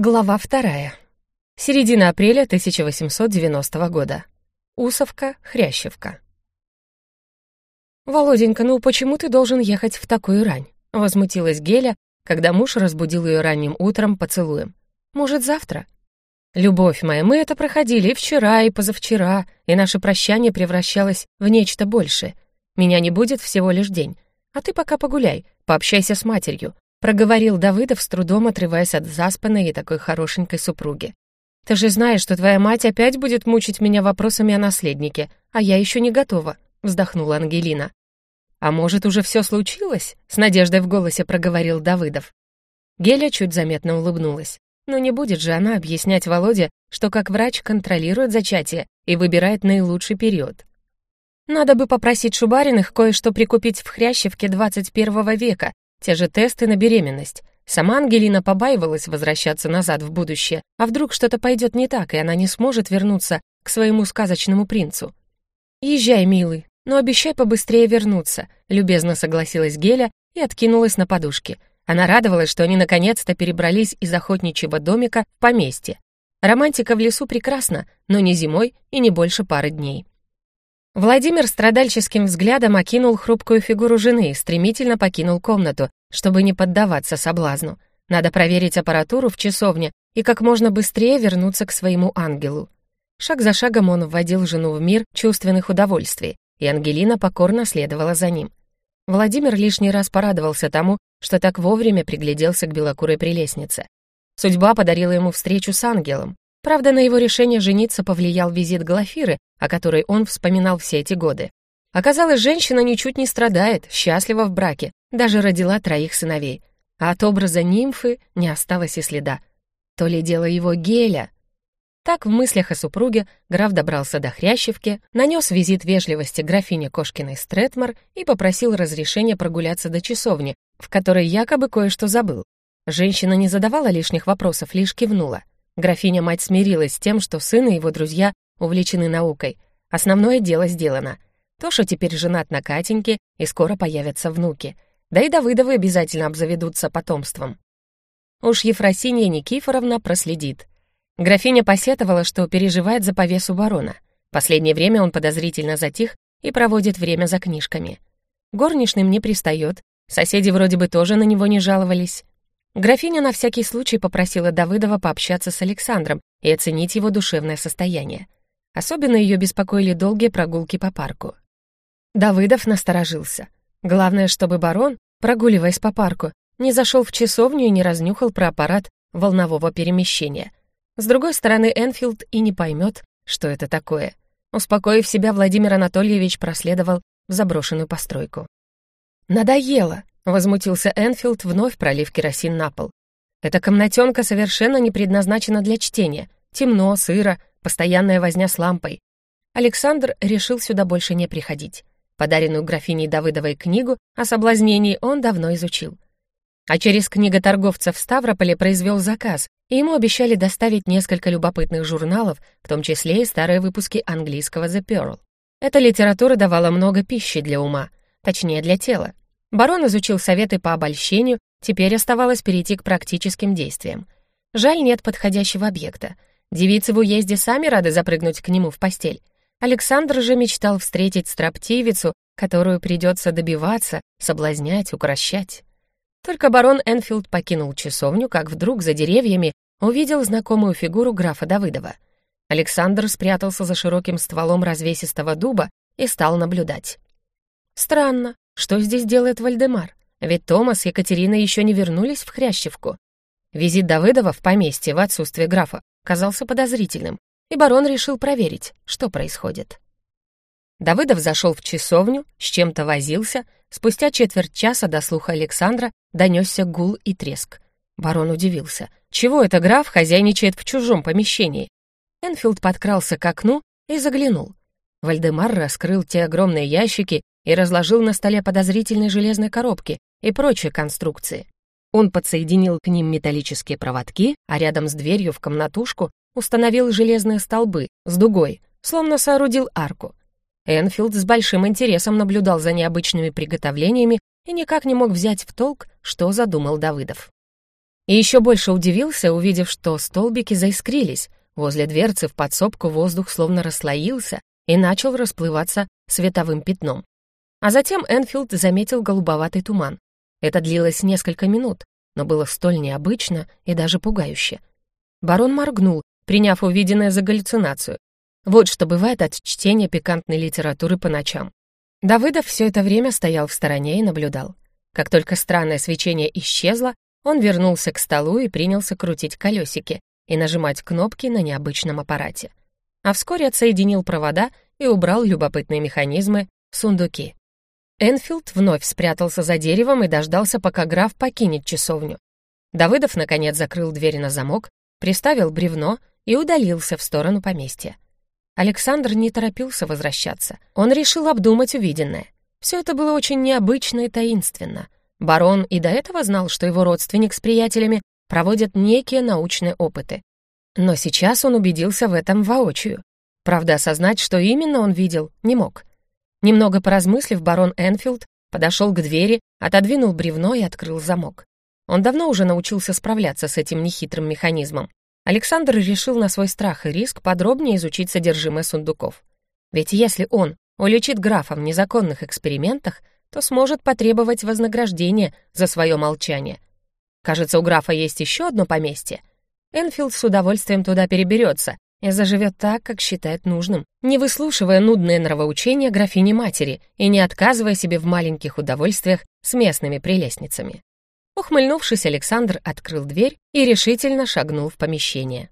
Глава вторая. Середина апреля 1890 года. Усовка, Хрящевка. «Володенька, ну почему ты должен ехать в такую рань?» — возмутилась Геля, когда муж разбудил ее ранним утром поцелуем. «Может, завтра?» «Любовь моя, мы это проходили и вчера, и позавчера, и наше прощание превращалось в нечто большее. Меня не будет всего лишь день. А ты пока погуляй, пообщайся с матерью, проговорил Давыдов, с трудом отрываясь от заспанной и такой хорошенькой супруги. «Ты же знаешь, что твоя мать опять будет мучить меня вопросами о наследнике, а я еще не готова», — вздохнула Ангелина. «А может, уже все случилось?» — с надеждой в голосе проговорил Давыдов. Геля чуть заметно улыбнулась. Но не будет же она объяснять Володе, что как врач контролирует зачатие и выбирает наилучший период. Надо бы попросить Шубариных кое-что прикупить в Хрящевке 21 века, те же тесты на беременность. Сама Ангелина побаивалась возвращаться назад в будущее, а вдруг что-то пойдет не так, и она не сможет вернуться к своему сказочному принцу. «Езжай, милый, но обещай побыстрее вернуться», любезно согласилась Геля и откинулась на подушке. Она радовалась, что они наконец-то перебрались из охотничьего домика в поместье. Романтика в лесу прекрасна, но не зимой и не больше пары дней. Владимир страдальческим взглядом окинул хрупкую фигуру жены и стремительно покинул комнату, чтобы не поддаваться соблазну. Надо проверить аппаратуру в часовне и как можно быстрее вернуться к своему ангелу. Шаг за шагом он вводил жену в мир чувственных удовольствий, и Ангелина покорно следовала за ним. Владимир лишний раз порадовался тому, что так вовремя пригляделся к белокурой прелестнице. Судьба подарила ему встречу с ангелом, Правда, на его решение жениться повлиял визит Глафиры, о которой он вспоминал все эти годы. Оказалось, женщина ничуть не страдает, счастлива в браке, даже родила троих сыновей. А от образа нимфы не осталось и следа. То ли дело его геля. Так в мыслях о супруге граф добрался до Хрящевки, нанес визит вежливости графине Кошкиной Стретмар и попросил разрешения прогуляться до часовни, в которой якобы кое-что забыл. Женщина не задавала лишних вопросов, лишь кивнула. Графиня-мать смирилась с тем, что сын и его друзья увлечены наукой. Основное дело сделано. То, что теперь женат на Катеньке, и скоро появятся внуки. Да и Давыдовы обязательно обзаведутся потомством. Уж Ефросинья Никифоровна проследит. Графиня посетовала, что переживает за повесу барона. Последнее время он подозрительно затих и проводит время за книжками. Горничным не пристает, соседи вроде бы тоже на него не жаловались. Графиня на всякий случай попросила Давыдова пообщаться с Александром и оценить его душевное состояние. Особенно ее беспокоили долгие прогулки по парку. Давыдов насторожился. Главное, чтобы барон, прогуливаясь по парку, не зашел в часовню и не разнюхал про аппарат волнового перемещения. С другой стороны, Энфилд и не поймет, что это такое. Успокоив себя, Владимир Анатольевич проследовал в заброшенную постройку. «Надоело!» Возмутился Энфилд, вновь пролив керосин на пол. Эта комнатенка совершенно не предназначена для чтения. Темно, сыро, постоянная возня с лампой. Александр решил сюда больше не приходить. Подаренную графиней Давыдовой книгу о соблазнении он давно изучил. А через книготорговца в Ставрополе произвел заказ, и ему обещали доставить несколько любопытных журналов, в том числе и старые выпуски английского The Pearl. Эта литература давала много пищи для ума, точнее для тела. Барон изучил советы по обольщению, теперь оставалось перейти к практическим действиям. Жаль, нет подходящего объекта. Девицы в уезде сами рады запрыгнуть к нему в постель. Александр же мечтал встретить строптивицу, которую придется добиваться, соблазнять, укращать. Только барон Энфилд покинул часовню, как вдруг за деревьями увидел знакомую фигуру графа Давыдова. Александр спрятался за широким стволом развесистого дуба и стал наблюдать. Странно, что здесь делает Вальдемар? Ведь Томас и Екатерина еще не вернулись в Хрящевку. Визит Давыдова в поместье в отсутствие графа казался подозрительным, и барон решил проверить, что происходит. Давыдов зашел в часовню, с чем-то возился, спустя четверть часа до слуха Александра донесся гул и треск. Барон удивился. Чего это граф хозяйничает в чужом помещении? Энфилд подкрался к окну и заглянул. Вальдемар раскрыл те огромные ящики и разложил на столе подозрительные железные коробки и прочие конструкции. Он подсоединил к ним металлические проводки, а рядом с дверью в комнатушку установил железные столбы с дугой, словно соорудил арку. Энфилд с большим интересом наблюдал за необычными приготовлениями и никак не мог взять в толк, что задумал Давыдов. И еще больше удивился, увидев, что столбики заискрились. Возле дверцы в подсобку воздух словно расслоился и начал расплываться световым пятном. А затем Энфилд заметил голубоватый туман. Это длилось несколько минут, но было столь необычно и даже пугающе. Барон моргнул, приняв увиденное за галлюцинацию. Вот что бывает от чтения пикантной литературы по ночам. Давыдов все это время стоял в стороне и наблюдал. Как только странное свечение исчезло, он вернулся к столу и принялся крутить колесики и нажимать кнопки на необычном аппарате. А вскоре отсоединил провода и убрал любопытные механизмы в сундуки. Энфилд вновь спрятался за деревом и дождался, пока граф покинет часовню. Давыдов, наконец, закрыл дверь на замок, приставил бревно и удалился в сторону поместья. Александр не торопился возвращаться. Он решил обдумать увиденное. Все это было очень необычно и таинственно. Барон и до этого знал, что его родственник с приятелями проводят некие научные опыты. Но сейчас он убедился в этом воочию. Правда, осознать, что именно он видел, не мог. Немного поразмыслив, барон Энфилд подошел к двери, отодвинул бревно и открыл замок. Он давно уже научился справляться с этим нехитрым механизмом. Александр решил на свой страх и риск подробнее изучить содержимое сундуков. Ведь если он уличит графа в незаконных экспериментах, то сможет потребовать вознаграждения за свое молчание. Кажется, у графа есть еще одно поместье. Энфилд с удовольствием туда переберется и заживет так, как считает нужным, не выслушивая нудные нравоучения графини-матери и не отказывая себе в маленьких удовольствиях с местными прелестницами. Ухмыльнувшись, Александр открыл дверь и решительно шагнул в помещение.